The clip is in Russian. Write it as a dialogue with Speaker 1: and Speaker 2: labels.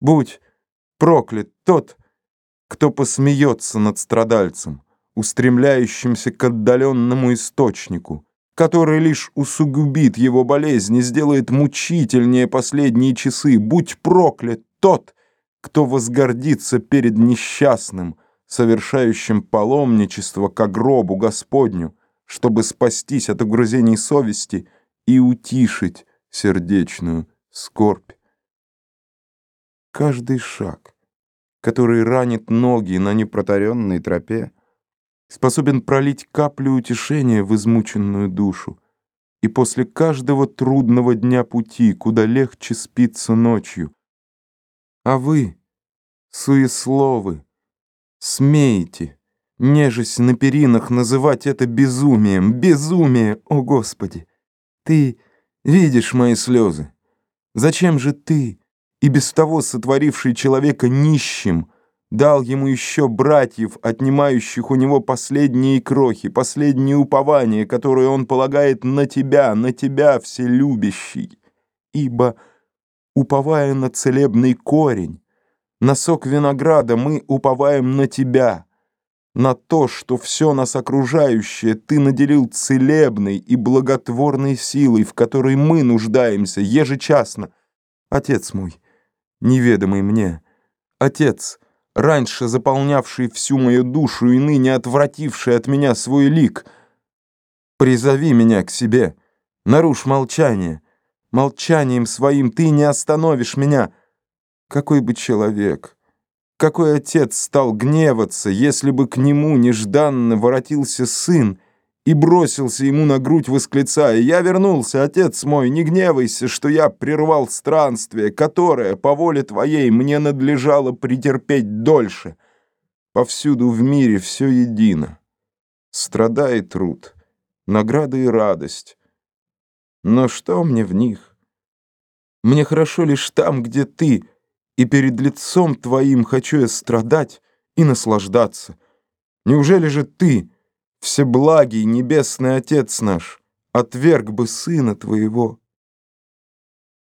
Speaker 1: Будь проклят тот, кто посмеется над страдальцем, устремляющимся к отдаленному источнику, который лишь усугубит его болезнь и сделает мучительнее последние часы. Будь проклят тот, кто возгордится перед несчастным, совершающим паломничество к гробу Господню, чтобы спастись от угрызений совести и утишить сердечную скорбь. Каждый шаг, который ранит ноги на непротаренной тропе, способен пролить каплю утешения в измученную душу, и после каждого трудного дня пути, куда легче спится ночью. А вы, суесловы, смеете, нежесть на перинах, называть это безумием. Безумие, о Господи! Ты видишь мои слезы. Зачем же ты, и без того сотворивший человека нищим, дал ему еще братьев, отнимающих у него последние крохи, последние упования, которые он полагает на тебя, на тебя, вселюбящий. Ибо, уповая на целебный корень, на сок винограда, мы уповаем на тебя, на то, что все нас окружающее ты наделил целебной и благотворной силой, в которой мы нуждаемся ежечасно. Отец мой, неведомый мне, Отец, раньше заполнявший всю мою душу и ныне отвративший от меня свой лик, призови меня к себе, нарушь молчание. Молчанием своим ты не остановишь меня. Какой бы человек, какой отец стал гневаться, если бы к нему нежданно воротился сын, и бросился ему на грудь, восклицая, «Я вернулся, отец мой, не гневайся, что я прервал странствие, которое, по воле твоей, мне надлежало претерпеть дольше. Повсюду в мире все едино. Страда и труд, награда и радость. Но что мне в них? Мне хорошо лишь там, где ты, и перед лицом твоим хочу я страдать и наслаждаться. Неужели же ты...» Всеблагий Небесный Отец наш, отверг бы Сына Твоего,